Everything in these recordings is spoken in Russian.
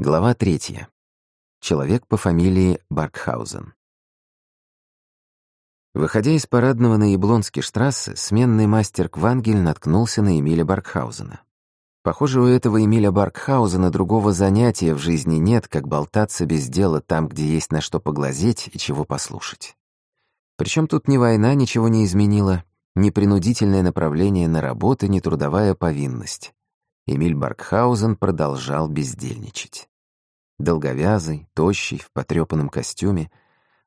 Глава третья. Человек по фамилии Баркхаузен. Выходя из парадного на Яблонский штрассе, сменный мастер Квангель наткнулся на Эмиля Баркхаузена. Похоже, у этого Эмиля Баркхаузена другого занятия в жизни нет, как болтаться без дела там, где есть на что поглазеть и чего послушать. Причем тут ни война ничего не изменила, ни принудительное направление на работу, ни трудовая повинность. Эмиль Баркхаузен продолжал бездельничать. Долговязый, тощий, в потрёпанном костюме,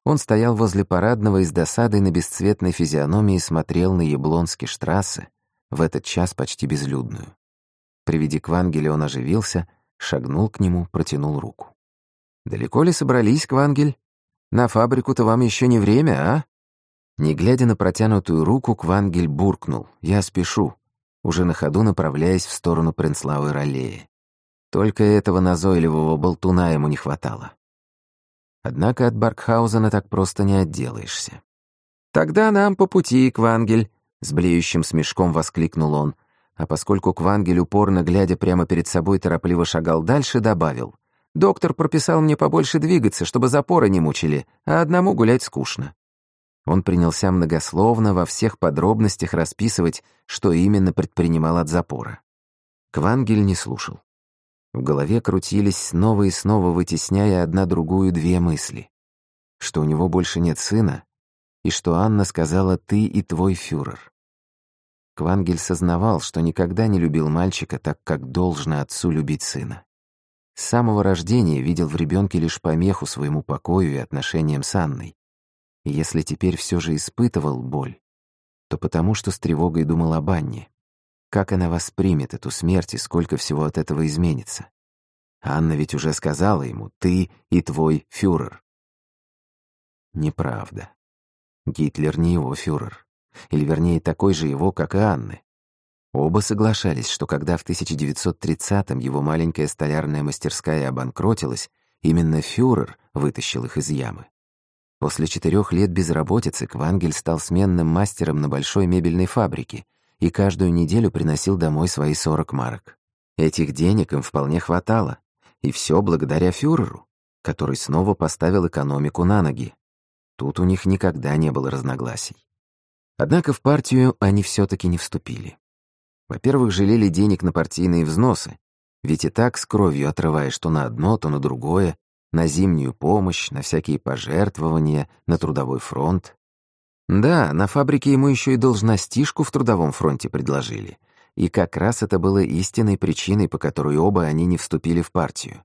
он стоял возле парадного и с досадой на бесцветной физиономии смотрел на Яблонский штрассе, в этот час почти безлюдную. При виде Квангеля он оживился, шагнул к нему, протянул руку. «Далеко ли собрались, Квангель? На фабрику-то вам еще не время, а?» Не глядя на протянутую руку, Квангель буркнул. «Я спешу», уже на ходу направляясь в сторону Принцлавы Роллеи. Только этого назойливого болтуна ему не хватало. Однако от Баркхаузена так просто не отделаешься. «Тогда нам по пути, Квангель», — с блеющим смешком воскликнул он, а поскольку Квангель, упорно глядя прямо перед собой, торопливо шагал дальше, добавил. «Доктор прописал мне побольше двигаться, чтобы запоры не мучили, а одному гулять скучно». Он принялся многословно во всех подробностях расписывать, что именно предпринимал от запора. Квангель не слушал. В голове крутились снова и снова, вытесняя одна другую две мысли. Что у него больше нет сына, и что Анна сказала «ты и твой фюрер». Квангель сознавал, что никогда не любил мальчика так, как должно отцу любить сына. С самого рождения видел в ребенке лишь помеху своему покою и отношениям с Анной. И если теперь все же испытывал боль, то потому, что с тревогой думал об Анне. Как она воспримет эту смерть и сколько всего от этого изменится? Анна ведь уже сказала ему «ты и твой фюрер». Неправда. Гитлер не его фюрер. Или, вернее, такой же его, как и Анны. Оба соглашались, что когда в 1930-м его маленькая столярная мастерская обанкротилась, именно фюрер вытащил их из ямы. После четырех лет безработицы Квангель стал сменным мастером на большой мебельной фабрике и каждую неделю приносил домой свои 40 марок. Этих денег им вполне хватало, и все благодаря фюреру, который снова поставил экономику на ноги. Тут у них никогда не было разногласий. Однако в партию они все таки не вступили. Во-первых, жалели денег на партийные взносы, ведь и так с кровью отрываешь то на одно, то на другое, на зимнюю помощь, на всякие пожертвования, на трудовой фронт. Да, на фабрике ему еще и должностишку в трудовом фронте предложили. И как раз это было истинной причиной, по которой оба они не вступили в партию.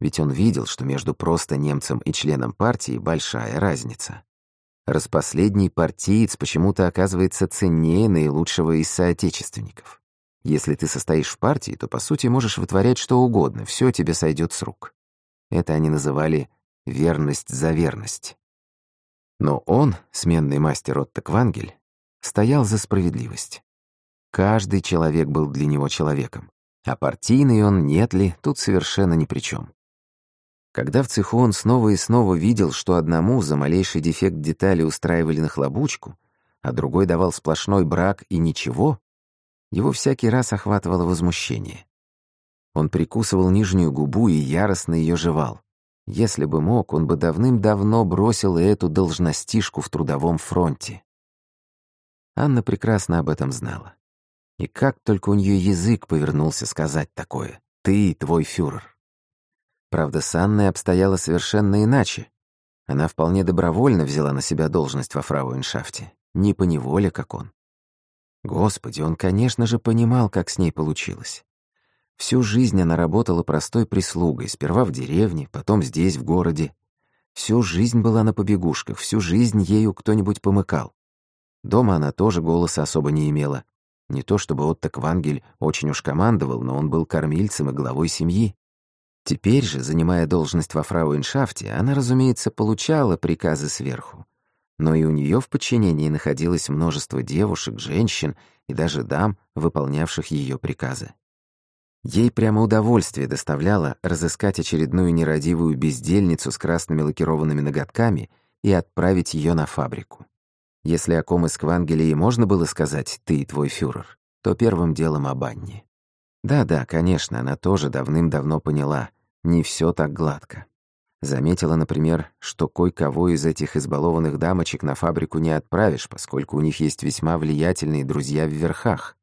Ведь он видел, что между просто немцем и членом партии большая разница. Распоследний партиец почему-то оказывается ценнее наилучшего из соотечественников. Если ты состоишь в партии, то, по сути, можешь вытворять что угодно, все тебе сойдет с рук. Это они называли «верность за верность». Но он, сменный мастер Отто Квангель, стоял за справедливость. Каждый человек был для него человеком, а партийный он, нет ли, тут совершенно ни при чем. Когда в цеху он снова и снова видел, что одному за малейший дефект детали устраивали нахлобучку, а другой давал сплошной брак и ничего, его всякий раз охватывало возмущение. Он прикусывал нижнюю губу и яростно ее жевал. Если бы мог, он бы давным-давно бросил эту должностишку в трудовом фронте. Анна прекрасно об этом знала. И как только у нее язык повернулся сказать такое «ты твой фюрер». Правда, с Анной обстояло совершенно иначе. Она вполне добровольно взяла на себя должность во фрауэншафте, не по неволе, как он. Господи, он, конечно же, понимал, как с ней получилось. Всю жизнь она работала простой прислугой, сперва в деревне, потом здесь, в городе. Всю жизнь была на побегушках, всю жизнь ею кто-нибудь помыкал. Дома она тоже голоса особо не имела. Не то чтобы Отто Квангель очень уж командовал, но он был кормильцем и главой семьи. Теперь же, занимая должность во фрауэншафте, она, разумеется, получала приказы сверху. Но и у нее в подчинении находилось множество девушек, женщин и даже дам, выполнявших ее приказы. Ей прямо удовольствие доставляло разыскать очередную нерадивую бездельницу с красными лакированными ноготками и отправить ее на фабрику. Если о ком из Квангелии можно было сказать «ты и твой фюрер», то первым делом об Анне. Да-да, конечно, она тоже давным-давно поняла, не все так гладко. Заметила, например, что кое-кого из этих избалованных дамочек на фабрику не отправишь, поскольку у них есть весьма влиятельные друзья в верхах.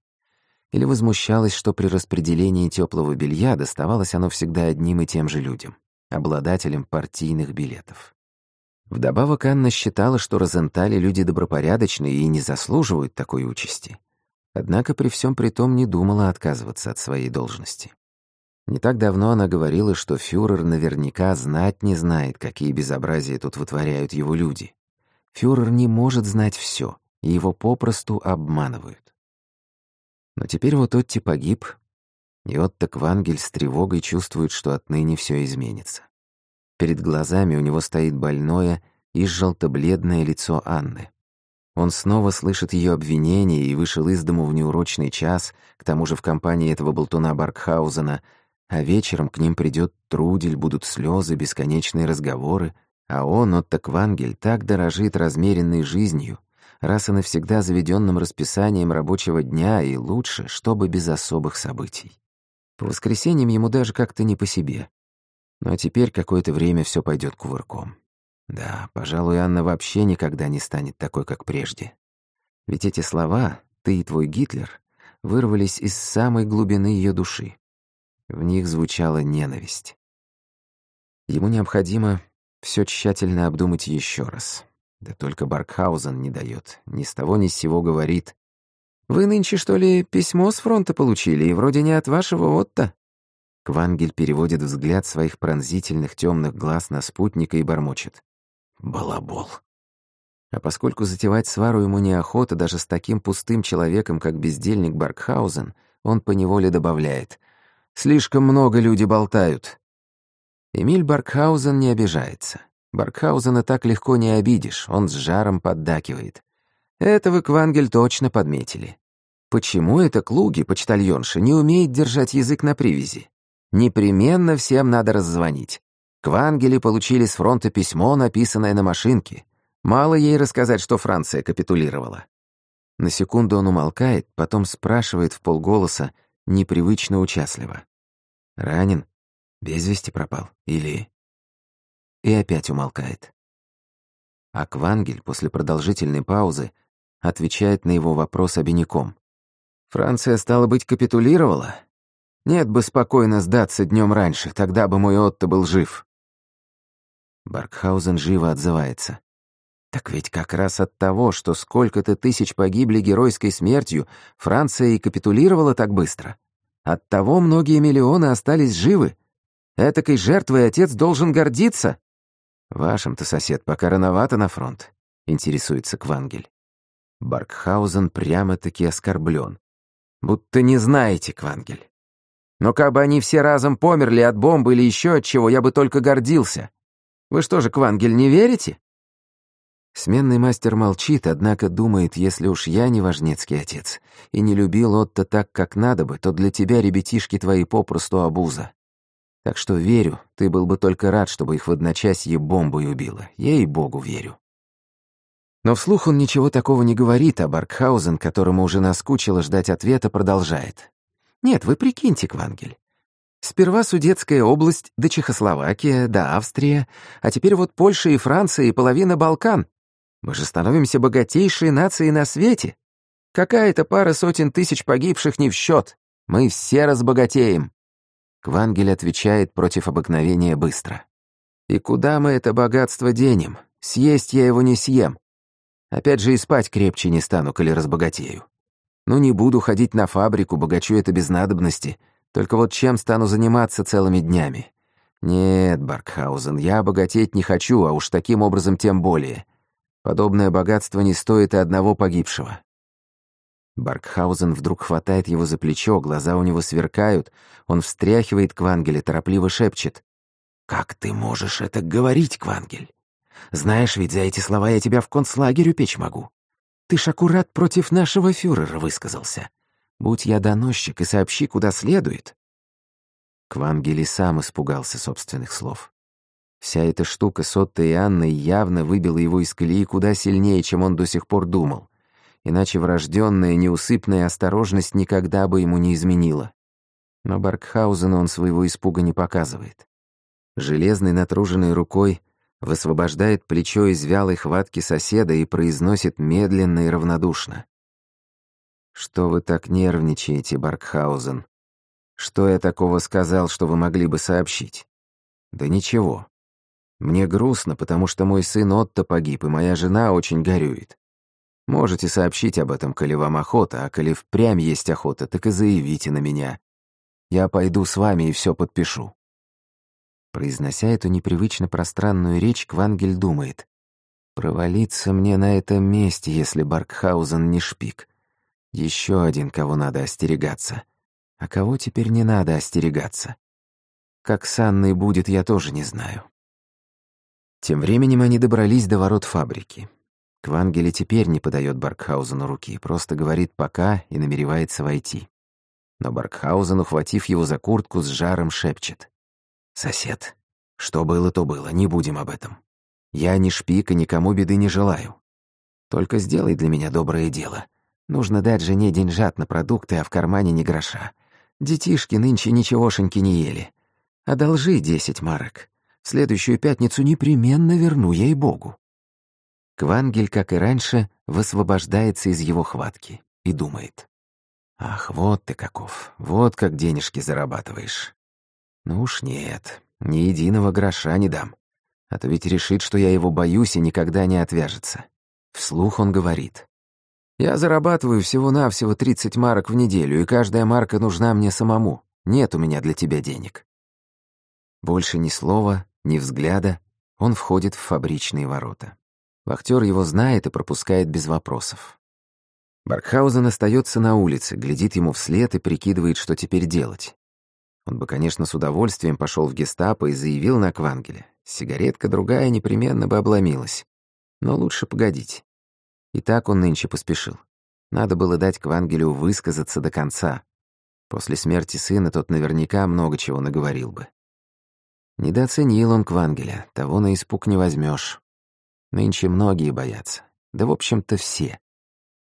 Или возмущалась, что при распределении теплого белья доставалось оно всегда одним и тем же людям, обладателям партийных билетов. Вдобавок Анна считала, что Розентали люди добропорядочные и не заслуживают такой участи. Однако при всем при том не думала отказываться от своей должности. Не так давно она говорила, что фюрер наверняка знать не знает, какие безобразия тут вытворяют его люди. Фюрер не может знать все, и его попросту обманывают. Но теперь вот Отти погиб, и Отто Квангель с тревогой чувствует, что отныне все изменится. Перед глазами у него стоит больное и желто-бледное лицо Анны. Он снова слышит ее обвинения и вышел из дому в неурочный час, к тому же в компании этого болтуна Баркхаузена — а вечером к ним придет Трудель, будут слезы, бесконечные разговоры, а он, Отто Квангель, так дорожит размеренной жизнью, раз и навсегда заведенным расписанием рабочего дня и лучше, чтобы без особых событий. По воскресеньям ему даже как-то не по себе. Но теперь какое-то время все пойдет кувырком. Да, пожалуй, Анна вообще никогда не станет такой, как прежде. Ведь эти слова «ты и твой Гитлер» вырвались из самой глубины ее души. В них звучала ненависть. Ему необходимо все тщательно обдумать еще раз. Да только Баркхаузен не дает, ни с того ни с сего говорит. «Вы нынче, что ли, письмо с фронта получили, и вроде не от вашего Отто?» Квангель переводит взгляд своих пронзительных темных глаз на спутника и бормочет. «Балабол». А поскольку затевать свару ему неохота даже с таким пустым человеком, как бездельник Баркхаузен, он поневоле добавляет — Слишком много люди болтают. Эмиль Баркхаузен не обижается. Баркхаузена так легко не обидишь, он с жаром поддакивает. Это вы, Квангель, точно подметили. Почему это Клуги, почтальонша, не умеет держать язык на привязи? Непременно всем надо раззвонить. Квангели получили с фронта письмо, написанное на машинке. Мало ей рассказать, что Франция капитулировала. На секунду он умолкает, потом спрашивает в полголоса, непривычно участливо. Ранен? Без вести пропал? Или... И опять умолкает. А Квангель после продолжительной паузы отвечает на его вопрос обиняком. «Франция, стало быть, капитулировала? Нет бы спокойно сдаться днем раньше, тогда бы мой Отто был жив». Баркхаузен живо отзывается. Так ведь как раз от того, что сколько-то тысяч погибли геройской смертью, Франция и капитулировала так быстро. От того многие миллионы остались живы. Этакой жертвой отец должен гордиться. Вашим-то сосед пока рановато на фронт, интересуется Квангель. Баркхаузен прямо-таки оскорблен. Будто не знаете, Квангель. Но как бы они все разом померли от бомбы или еще от чего, я бы только гордился. Вы что же, Квангель, не верите? Сменный мастер молчит, однако думает, если уж я не важнецкий отец и не любил Отто так, как надо бы, то для тебя ребятишки твои попросту обуза. Так что верю, ты был бы только рад, чтобы их в одночасье бомбой убило. Ей-богу, верю. Но вслух он ничего такого не говорит, а Баркхаузен, которому уже наскучило ждать ответа, продолжает. «Нет, вы прикиньте, Квангель. Сперва Судетская область, да Чехословакия, да Австрия, а теперь вот Польша и Франция и половина Балкан. Мы же становимся богатейшей нацией на свете. Какая-то пара сотен тысяч погибших не в счет. Мы все разбогатеем. Квангель отвечает против обыкновения быстро. И куда мы это богатство денем? Съесть я его не съем. Опять же и спать крепче не стану, коли разбогатею. Ну не буду ходить на фабрику, богачу это без надобности. Только вот чем стану заниматься целыми днями? Нет, Баркхаузен, я богатеть не хочу, а уж таким образом тем более. Подобное богатство не стоит и одного погибшего. Баркхаузен вдруг хватает его за плечо, глаза у него сверкают, он встряхивает Квангеля, торопливо шепчет. «Как ты можешь это говорить, Квангель? Знаешь, ведь за эти слова я тебя в концлагерь упечь могу. Ты ж аккурат против нашего фюрера высказался. Будь я доносчик и сообщи, куда следует». Квангель и сам испугался собственных слов. Вся эта штука с Отто и Анной явно выбила его из колеи куда сильнее, чем он до сих пор думал. Иначе врожденная, неусыпная осторожность никогда бы ему не изменила. Но Баркхаузену он своего испуга не показывает. железной натруженной рукой высвобождает плечо из вялой хватки соседа и произносит медленно и равнодушно. «Что вы так нервничаете, Баркхаузен? Что я такого сказал, что вы могли бы сообщить?» «Да ничего. Мне грустно, потому что мой сын Отто погиб, и моя жена очень горюет. Можете сообщить об этом, коли вам охота, а коли впрямь есть охота, так и заявите на меня. Я пойду с вами и все подпишу». Произнося эту непривычно пространную речь, Квангель думает. «Провалиться мне на этом месте, если Баркхаузен не шпик. Еще один, кого надо остерегаться. А кого теперь не надо остерегаться? Как с Анной будет, я тоже не знаю». Тем временем они добрались до ворот фабрики. Квангеле теперь не подает Баркхаузену руки, просто говорит «пока» и намеревается войти. Но Баркхаузен, ухватив его за куртку, с жаром шепчет. «Сосед, что было, то было, не будем об этом. Я не шпик и никому беды не желаю. Только сделай для меня доброе дело. Нужно дать жене деньжат на продукты, а в кармане ни гроша. Детишки нынче ничегошеньки не ели. Одолжи десять марок. В следующую пятницу непременно верну, ей-богу». Квангель, как и раньше, высвобождается из его хватки и думает. «Ах, вот ты каков, вот как денежки зарабатываешь. Ну уж нет, ни единого гроша не дам. А то ведь решит, что я его боюсь и никогда не отвяжется. Вслух он говорит. Я зарабатываю всего-навсего 30 марок в неделю, и каждая марка нужна мне самому. Нет у меня для тебя денег. Больше ни слова, ни взгляда, он входит в фабричные ворота. Вахтер его знает и пропускает без вопросов. Баркхаузен остается на улице, глядит ему вслед и прикидывает, что теперь делать. Он бы, конечно, с удовольствием пошел в гестапо и заявил на Квангеле. Сигаретка другая непременно бы обломилась. Но лучше погодить. И так он нынче поспешил. Надо было дать Квангелю высказаться до конца. После смерти сына тот наверняка много чего наговорил бы. Недооценил он Квангеля, того на испуг не возьмешь. Нынче многие боятся. Да, в общем-то, все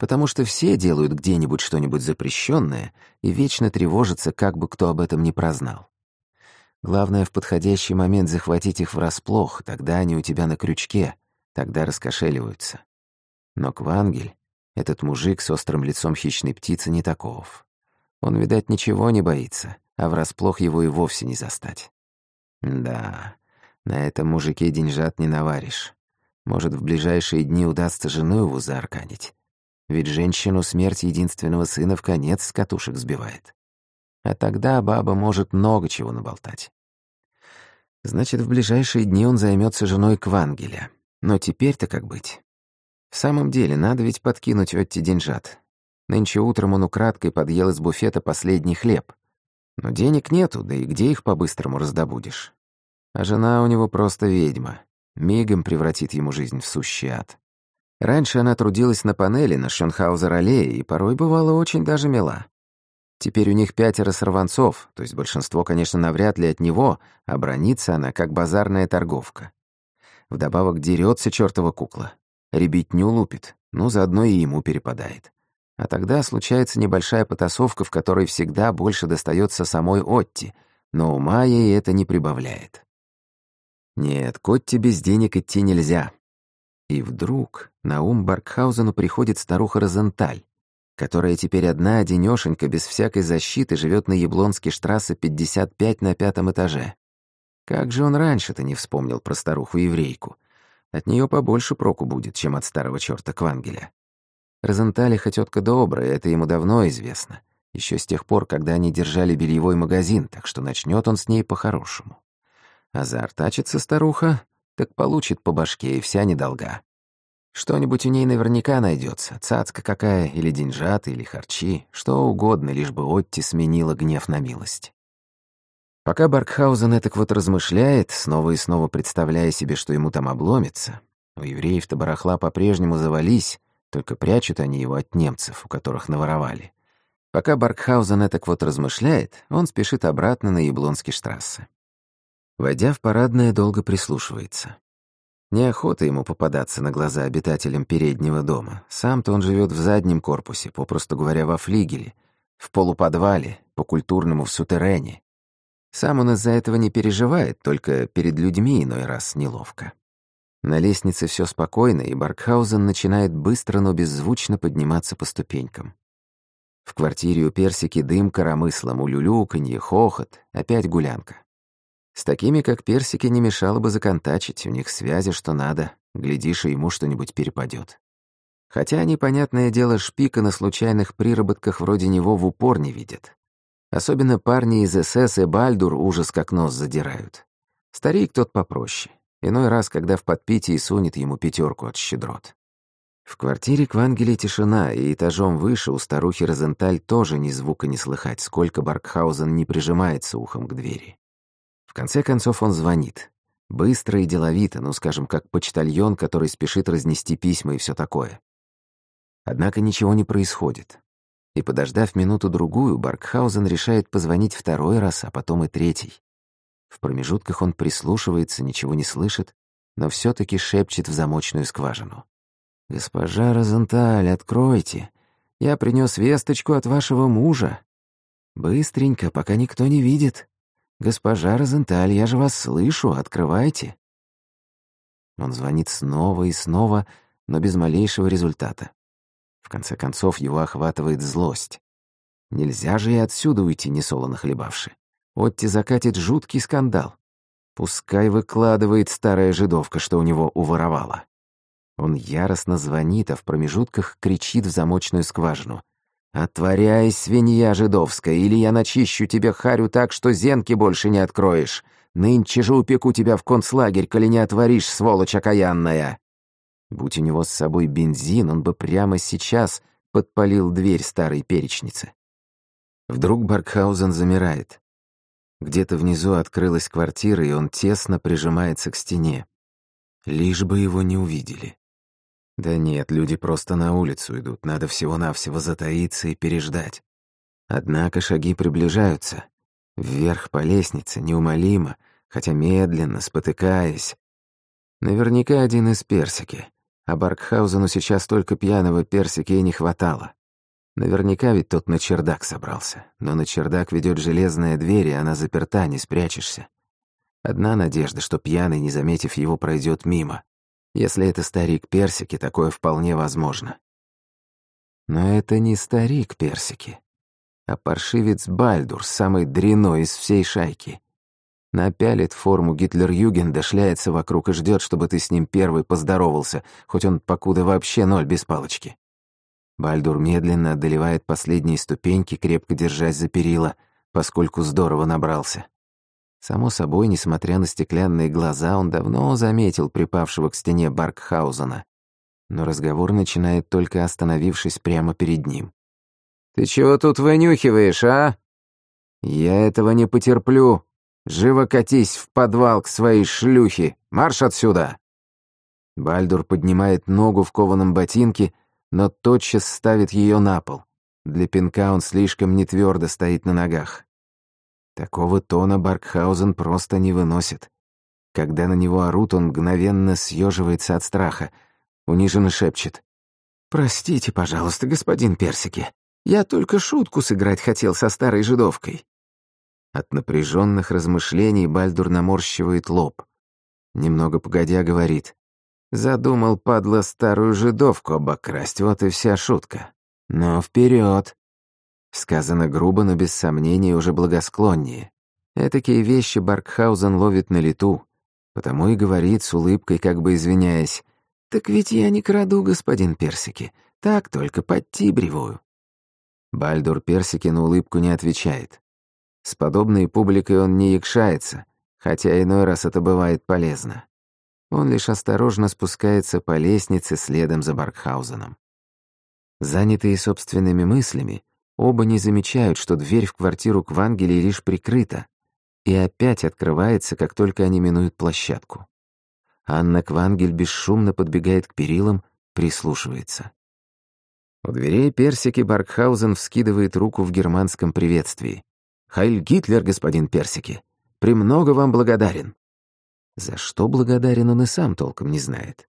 потому что все делают где-нибудь что-нибудь запрещенное и вечно тревожатся, как бы кто об этом не прознал. Главное в подходящий момент захватить их врасплох, тогда они у тебя на крючке, тогда раскошеливаются. Но Квангель, этот мужик с острым лицом хищной птицы, не таков. Он, видать, ничего не боится, а врасплох его и вовсе не застать. Да, на этом мужике деньжат не наваришь. Может, в ближайшие дни удастся жену его заарканить. Ведь женщину смерть единственного сына в конец с катушек сбивает. А тогда баба может много чего наболтать. Значит, в ближайшие дни он займется женой Квангеля. Но теперь-то как быть? В самом деле, надо ведь подкинуть Отти деньжат. Нынче утром он украдкой подъел из буфета последний хлеб. Но денег нету, да и где их по-быстрому раздобудешь? А жена у него просто ведьма. Мигом превратит ему жизнь в сущий ад. Раньше она трудилась на панели на Шенхаузер-аллее и порой бывала очень даже мила. Теперь у них пятеро сорванцов, то есть большинство, конечно, навряд ли от него, а бронится она, как базарная торговка. Вдобавок дерется чертова кукла. Ребятню лупит, ну, заодно и ему перепадает. А тогда случается небольшая потасовка, в которой всегда больше достается самой Отти, но ума ей это не прибавляет. Нет, к Отти без денег идти нельзя, и вдруг на ум Баркхаузену приходит старуха Розенталь, которая теперь одна одинёшенька без всякой защиты живет на Яблонской штрассе 55 на пятом этаже. Как же он раньше-то не вспомнил про старуху-еврейку? От нее побольше проку будет, чем от старого черта Квангеля. Розенталиха тетка добрая, это ему давно известно. Еще с тех пор, когда они держали бельевой магазин, так что начнет он с ней по-хорошему. А заортачится старуха, так получит по башке и вся недолга. Что-нибудь у ней наверняка найдется, цацка какая, или деньжат, или харчи, что угодно, лишь бы Отти сменила гнев на милость. Пока Баркхаузен этак вот размышляет, снова и снова представляя себе, что ему там обломится, у евреев-то барахла по-прежнему завались, только прячут они его от немцев, у которых наворовали. Пока Баркхаузен этак вот размышляет, он спешит обратно на Яблонский штрассе. Войдя в парадное, долго прислушивается. Неохота ему попадаться на глаза обитателям переднего дома. Сам-то он живет в заднем корпусе, попросту говоря, во флигеле, в полуподвале, по-культурному в сутерене. Сам он из-за этого не переживает, только перед людьми иной раз неловко. На лестнице все спокойно, и Баркхаузен начинает быстро, но беззвучно подниматься по ступенькам. В квартире у Персики дым коромыслом, улюлюканье, хохот, опять гулянка. С такими, как Персики, не мешало бы законтачить, у них связи что надо, глядишь, и ему что-нибудь перепадет. Хотя они, понятное дело, шпика на случайных приработках вроде него в упор не видят. Особенно парни из СС и Бальдур ужас как нос задирают. Старик тот попроще. Иной раз, когда в подпитии сунет ему пятерку от щедрот. В квартире Квангеле тишина, и этажом выше у старухи Розенталь тоже ни звука не слыхать, сколько Баркхаузен не прижимается ухом к двери. В конце концов он звонит. Быстро и деловито, ну, скажем, как почтальон, который спешит разнести письма и все такое. Однако ничего не происходит. И, подождав минуту-другую, Баркхаузен решает позвонить второй раз, а потом и третий. В промежутках он прислушивается, ничего не слышит, но все таки шепчет в замочную скважину. «Госпожа Розенталь, откройте. Я принес весточку от вашего мужа. Быстренько, пока никто не видит. Госпожа Розенталь, я же вас слышу, открывайте». Он звонит снова и снова, но без малейшего результата. В конце концов, его охватывает злость. Нельзя же и отсюда уйти, несолоно хлебавши. Отти закатит жуткий скандал. Пускай выкладывает старая жидовка, что у него уворовала. Он яростно звонит, а в промежутках кричит в замочную скважину. «Отворяй, свинья жидовская, или я начищу тебе харю так, что зенки больше не откроешь. Нынче же упеку тебя в концлагерь, коли не отворишь, сволочь окаянная!» Будь у него с собой бензин, он бы прямо сейчас подпалил дверь старой перечницы. Вдруг Баркхаузен замирает. Где-то внизу открылась квартира, и он тесно прижимается к стене. Лишь бы его не увидели. Да нет, люди просто на улицу идут, надо всего-навсего затаиться и переждать. Однако шаги приближаются. Вверх по лестнице, неумолимо, хотя медленно, спотыкаясь. Наверняка один из персики. А Баркхаузену сейчас только пьяного персики и не хватало. Наверняка ведь тот на чердак собрался. Но на чердак ведет железная дверь, и она заперта, не спрячешься. Одна надежда, что пьяный, не заметив его, пройдет мимо. Если это старик Персики, такое вполне возможно. Но это не старик Персики, а паршивец Бальдур, самый дряной из всей шайки. Напялит форму Гитлер-Югенда, шляется вокруг и ждет, чтобы ты с ним первый поздоровался, хоть он покуда вообще ноль без палочки. Бальдур медленно одолевает последние ступеньки, крепко держась за перила, поскольку здорово набрался. Само собой, несмотря на стеклянные глаза, он давно заметил припавшего к стене Баркхаузена. Но разговор начинает только остановившись прямо перед ним. «Ты чего тут вынюхиваешь, а?» «Я этого не потерплю», Живо катись в подвал к своей шлюхе! Марш отсюда!» Бальдур поднимает ногу в кованом ботинке, но тотчас ставит ее на пол. Для пинка он слишком нетвердо стоит на ногах. Такого тона Баркхаузен просто не выносит. Когда на него орут, он мгновенно съеживается от страха. Униженно шепчет. «Простите, пожалуйста, господин Персики. Я только шутку сыграть хотел со старой жидовкой. От напряженных размышлений Бальдур наморщивает лоб. Немного погодя говорит. Задумал, падла, старую жидовку обокрасть, вот и вся шутка. Но вперед. Сказано грубо, но без сомнения уже благосклоннее. Этакие вещи Баркхаузен ловит на лету, потому и говорит с улыбкой, как бы извиняясь, «Так ведь я не краду, господин Персики, так только подтибриваю». Бальдур Персики на улыбку не отвечает. С подобной публикой он не якшается, хотя иной раз это бывает полезно. Он лишь осторожно спускается по лестнице следом за Баркхаузеном. Занятые собственными мыслями, оба не замечают, что дверь в квартиру Квангелей лишь прикрыта, и опять открывается, как только они минуют площадку. Анна Квангель бесшумно подбегает к перилам, прислушивается. У дверей персики Баркхаузен вскидывает руку в германском приветствии. Хайль Гитлер, господин Персики. Премного вам благодарен». За что благодарен он и сам толком не знает.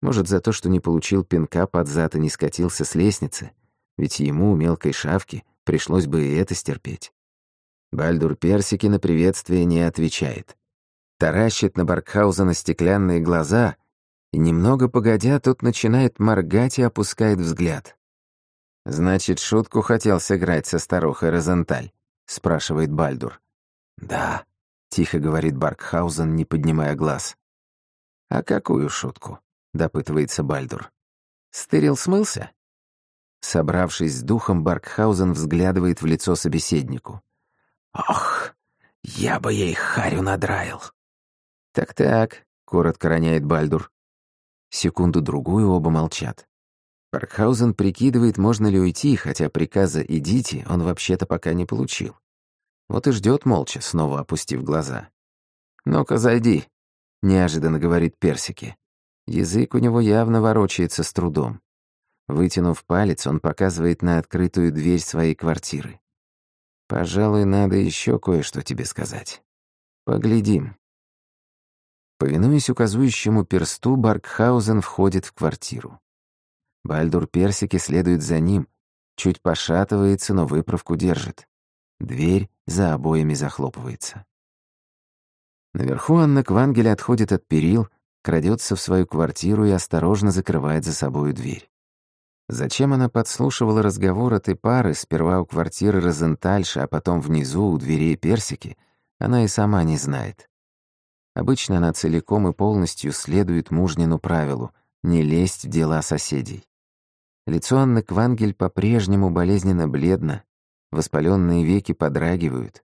Может, за то, что не получил пинка под зад и не скатился с лестницы, ведь ему, мелкой шавки, пришлось бы и это стерпеть. Бальдур Персики на приветствие не отвечает. Таращит на Баркхаузена стеклянные глаза, и немного погодя, тот начинает моргать и опускает взгляд. «Значит, шутку хотел сыграть со старухой Розенталь?» — спрашивает Бальдур. «Да», — тихо говорит Баркхаузен, не поднимая глаз. «А какую шутку?» — допытывается Бальдур. «Стырил смылся?» Собравшись с духом, Баркхаузен взглядывает в лицо собеседнику. «Ох, я бы ей харю надраил!» «Так-так», — коротко роняет Бальдур. Секунду-другую оба молчат. Баркхаузен прикидывает, можно ли уйти, хотя приказа «идите» он вообще-то пока не получил. Вот и ждет молча, снова опустив глаза. «Ну-ка, зайди», — неожиданно говорит Персики. Язык у него явно ворочается с трудом. Вытянув палец, он показывает на открытую дверь своей квартиры. «Пожалуй, надо еще кое-что тебе сказать. Поглядим». Повинуясь указующему персту, Баркхаузен входит в квартиру. Бальдур Персики следует за ним, чуть пошатывается, но выправку держит. Дверь за обоями захлопывается. Наверху Анна Квангель отходит от перил, крадется в свою квартиру и осторожно закрывает за собою дверь. Зачем она подслушивала разговор этой пары сперва у квартиры Розентальша, а потом внизу у дверей Персики, она и сама не знает. Обычно она целиком и полностью следует мужнину правилу не лезть в дела соседей. Лицо Анны Квангель по-прежнему болезненно бледно, воспаленные веки подрагивают.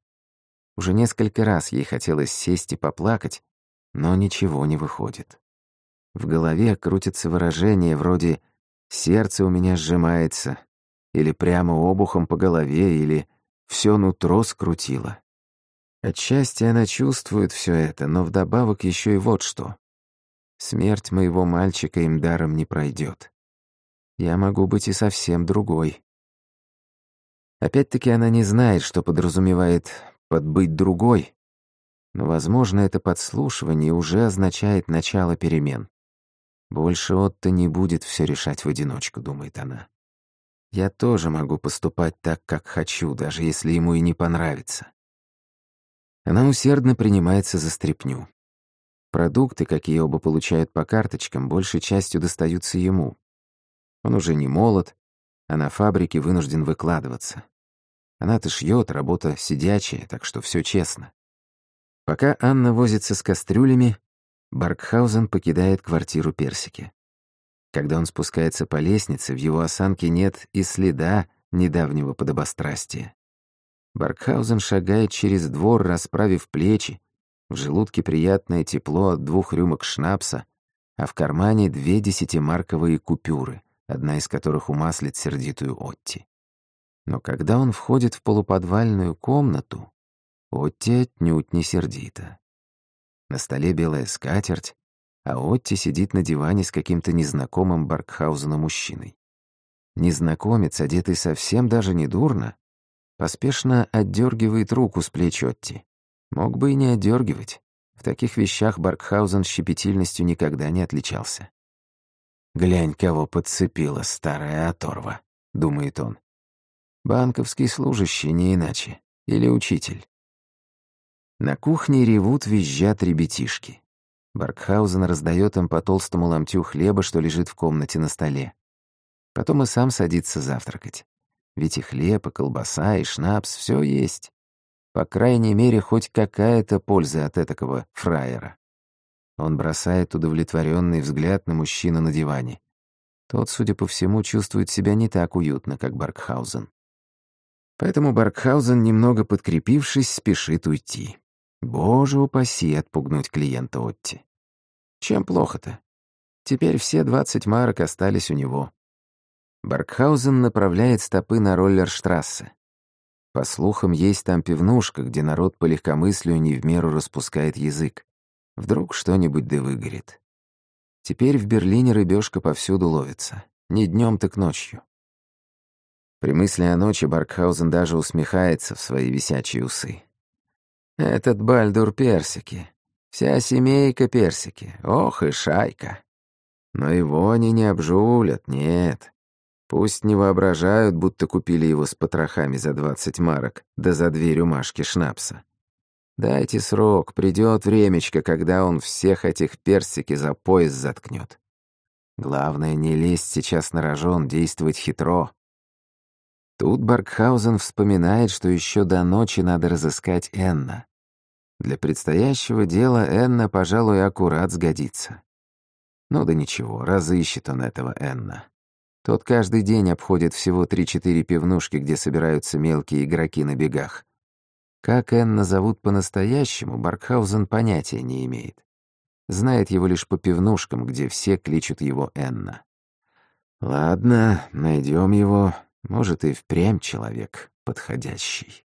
Уже несколько раз ей хотелось сесть и поплакать, но ничего не выходит. В голове крутится выражение вроде «сердце у меня сжимается» или прямо обухом по голове, или «все нутро скрутило». Отчасти она чувствует все это, но вдобавок еще и вот что. Смерть моего мальчика им даром не пройдет я могу быть и совсем другой. Опять-таки она не знает, что подразумевает под «быть другой», но, возможно, это подслушивание уже означает начало перемен. Больше Отто не будет все решать в одиночку, думает она. Я тоже могу поступать так, как хочу, даже если ему и не понравится. Она усердно принимается за стряпню. Продукты, какие оба получают по карточкам, большей частью достаются ему. Он уже не молод, а на фабрике вынужден выкладываться. Она-то шьет, работа сидячая, так что все честно. Пока Анна возится с кастрюлями, Баркхаузен покидает квартиру Персики. Когда он спускается по лестнице, в его осанке нет и следа недавнего подобострастия. Баркхаузен шагает через двор, расправив плечи, в желудке приятное тепло от двух рюмок шнапса, а в кармане две десятимарковые купюры одна из которых умаслит сердитую Отти. Но когда он входит в полуподвальную комнату, Отти отнюдь не сердита. На столе белая скатерть, а Отти сидит на диване с каким-то незнакомым Баркхаузеном мужчиной. Незнакомец, одетый совсем даже не дурно, поспешно отдергивает руку с плеч Отти. Мог бы и не отдергивать. В таких вещах Баркхаузен щепетильностью никогда не отличался. «Глянь, кого подцепила старая оторва», — думает он. «Банковский служащий, не иначе. Или учитель». На кухне ревут, визжат ребятишки. Баркхаузен раздает им по толстому ломтю хлеба, что лежит в комнате на столе. Потом и сам садится завтракать. Ведь и хлеб, и колбаса, и шнапс — все есть. По крайней мере, хоть какая-то польза от этакого фраера. Он бросает удовлетворенный взгляд на мужчину на диване. Тот, судя по всему, чувствует себя не так уютно, как Баркхаузен. Поэтому Баркхаузен, немного подкрепившись, спешит уйти. Боже упаси отпугнуть клиента Отти. Чем плохо-то? Теперь все двадцать марок остались у него. Баркхаузен направляет стопы на роллерштрассе. По слухам, есть там пивнушка, где народ по легкомыслию не в меру распускает язык. Вдруг что-нибудь да выгорит. Теперь в Берлине рыбешка повсюду ловится. Не днем, так ночью. При мысли о ночи Баркхаузен даже усмехается в свои висячие усы. Этот Бальдур Персики. Вся семейка Персики. Ох и шайка. Но его они не обжулят, нет. Пусть не воображают, будто купили его с потрохами за двадцать марок, да за две рюмашки шнапса. Дайте срок, придет времечко, когда он всех этих персики за пояс заткнет. Главное, не лезть сейчас на рожон, действовать хитро. Тут Баркхаузен вспоминает, что еще до ночи надо разыскать Энна. Для предстоящего дела Энна, пожалуй, аккурат сгодится. Ну да ничего, разыщет он этого Энна. Тот каждый день обходит всего три-четыре пивнушки, где собираются мелкие игроки на бегах. Как Энна зовут по-настоящему, Баркхаузен понятия не имеет. Знает его лишь по пивнушкам, где все кличут его Энна. Ладно, найдем его. Может, и впрямь человек подходящий.